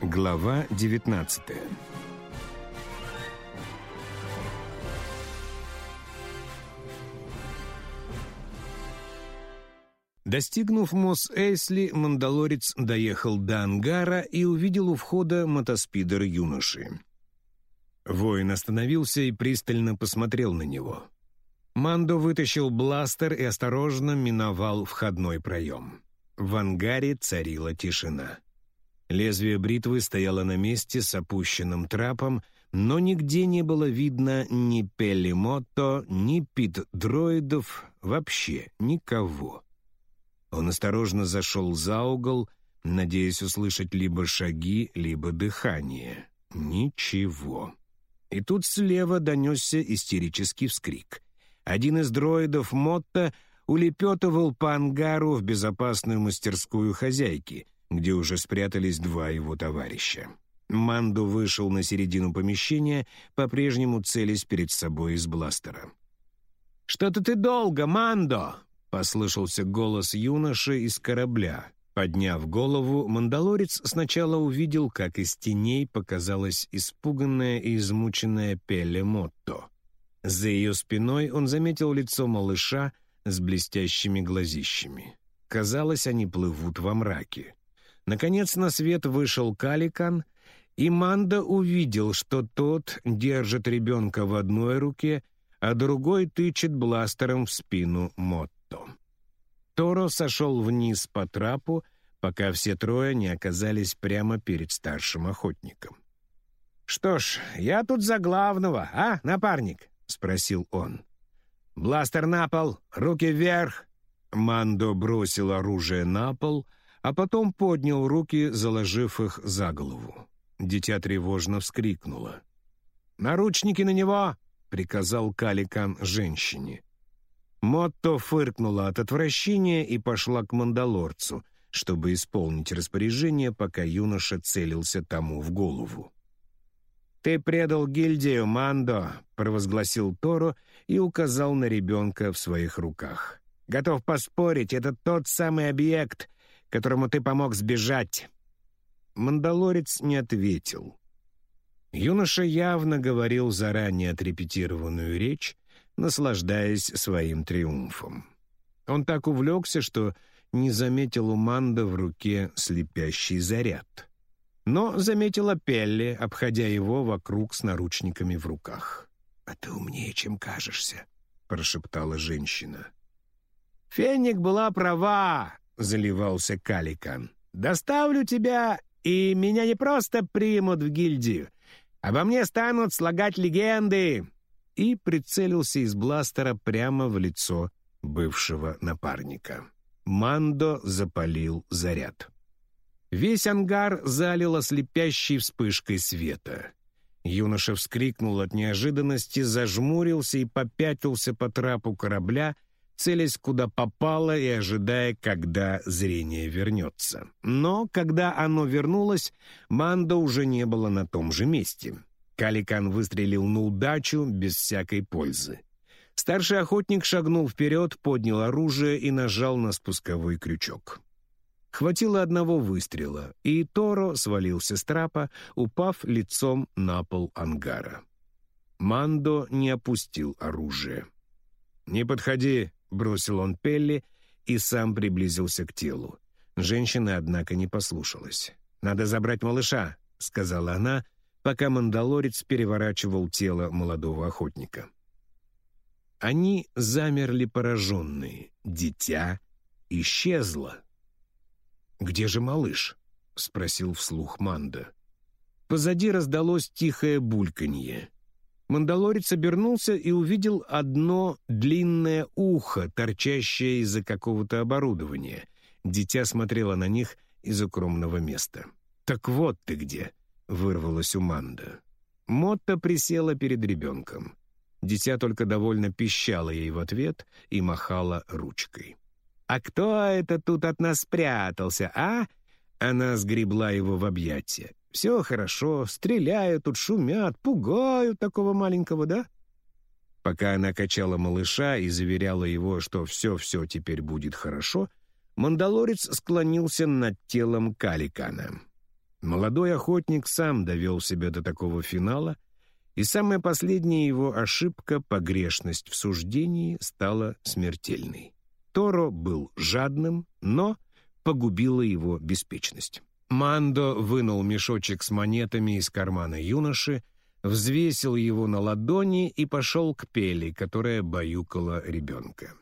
Глава 19 Достигнув Мос-Эйсли, мандалорец доехал до ангара и увидел у входа мотоспидер юноши. Воин остановился и пристально посмотрел на него. Мандо вытащил бластер и осторожно миновал входной проем. В ангаре царила тишина. Лезвие бритвы стояло на месте с опущенным трапом, но нигде не было видно ни Пелли-Мото, ни пит-дроидов, вообще никого. Он осторожно зашел за угол, надеясь услышать либо шаги, либо дыхание. Ничего. И тут слева донесся истерический вскрик. Один из дроидов Мотта улепетывал по ангару в безопасную мастерскую хозяйки, где уже спрятались два его товарища. Манду вышел на середину помещения, по-прежнему целясь перед собой из бластера. «Что-то ты долго, Мандо!» — послышался голос юноши из корабля. Подняв голову, мандалорец сначала увидел, как из теней показалась испуганная и измученная Пеле Мотто. За ее спиной он заметил лицо малыша с блестящими глазищами. Казалось, они плывут во мраке. Наконец на свет вышел Каликан, и Манда увидел, что тот держит ребенка в одной руке, а другой тычет бластером в спину Мотто. Торо сошел вниз по трапу, пока все трое не оказались прямо перед старшим охотником. «Что ж, я тут за главного, а, напарник?» — спросил он. «Бластер на пол, руки вверх!» Мандо бросил оружие на пол, а потом поднял руки, заложив их за голову. Дитя тревожно вскрикнуло. «Наручники на него!» — приказал Каликан женщине. Мотто фыркнула от отвращения и пошла к мандалорцу, чтобы исполнить распоряжение, пока юноша целился тому в голову. «Ты предал гильдию, Мандо», — провозгласил Торо и указал на ребенка в своих руках. «Готов поспорить, это тот самый объект, которому ты помог сбежать». Мандалорец не ответил. Юноша явно говорил заранее отрепетированную речь, наслаждаясь своим триумфом. Он так увлекся, что не заметил у Манда в руке слепящий заряд. Но заметила Пелли, обходя его вокруг с наручниками в руках. «А ты умнее, чем кажешься», — прошептала женщина. «Феник была права», — заливался Каликан. «Доставлю тебя, и меня не просто примут в гильдию. Обо мне станут слагать легенды и прицелился из бластера прямо в лицо бывшего напарника. Мандо запалил заряд. Весь ангар залил ослепящей вспышкой света. Юноша вскрикнул от неожиданности, зажмурился и попятился по трапу корабля, целясь куда попало и ожидая, когда зрение вернется. Но, когда оно вернулось, Мандо уже не было на том же месте. Каликан выстрелил на удачу без всякой пользы. Старший охотник шагнул вперед, поднял оружие и нажал на спусковой крючок. Хватило одного выстрела, и Торо свалился с трапа, упав лицом на пол ангара. Мандо не опустил оружие. «Не подходи», — бросил он Пелли и сам приблизился к телу. Женщина, однако, не послушалась. «Надо забрать малыша», — сказала она, — пока мандалорец переворачивал тело молодого охотника. Они замерли пораженные. Дитя исчезло. «Где же малыш?» — спросил вслух Манда. Позади раздалось тихое бульканье. Мандалорец обернулся и увидел одно длинное ухо, торчащее из-за какого-то оборудования. Дитя смотрело на них из укромного места. «Так вот ты где!» — вырвалась у Манда. Мотта присела перед ребенком. Дитя только довольно пищало ей в ответ и махала ручкой. «А кто это тут от нас спрятался, а?» Она сгребла его в объятия. «Все хорошо, стреляют тут, шумят, пугают такого маленького, да?» Пока она качала малыша и заверяла его, что все-все теперь будет хорошо, мандалорец склонился над телом Каликана. Молодой охотник сам довел себя до такого финала, и самая последняя его ошибка, погрешность в суждении, стала смертельной. Торо был жадным, но погубила его беспечность. Мандо вынул мешочек с монетами из кармана юноши, взвесил его на ладони и пошел к Пели, которая баюкала ребенка.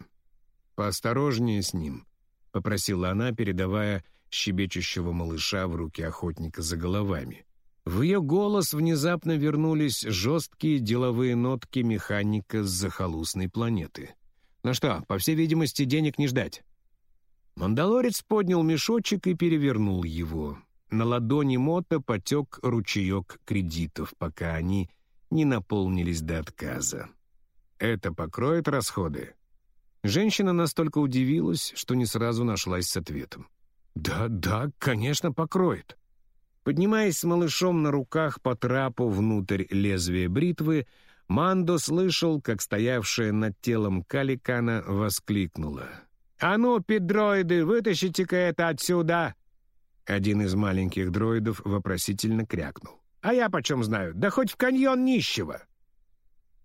«Поосторожнее с ним», — попросила она, передавая щебечущего малыша в руки охотника за головами. В ее голос внезапно вернулись жесткие деловые нотки механика с захолустной планеты. «Ну что, по всей видимости, денег не ждать». Мандалорец поднял мешочек и перевернул его. На ладони Мота потек ручеек кредитов, пока они не наполнились до отказа. «Это покроет расходы?» Женщина настолько удивилась, что не сразу нашлась с ответом. «Да, да, конечно, покроет». Поднимаясь с малышом на руках по трапу внутрь лезвия бритвы, Мандо слышал, как стоявшая над телом Каликана воскликнула. «А ну, пидроиды, вытащите-ка это отсюда!» Один из маленьких дроидов вопросительно крякнул. «А я почем знаю? Да хоть в каньон нищего!»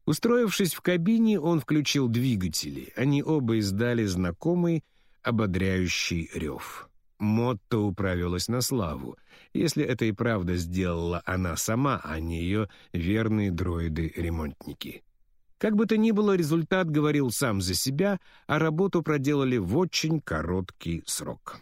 Устроившись в кабине, он включил двигатели. Они оба издали знакомый ободряющий рев. Мотто управилась на славу, если это и правда сделала она сама, а не ее верные дроиды-ремонтники. Как бы то ни было, результат говорил сам за себя, а работу проделали в очень короткий срок.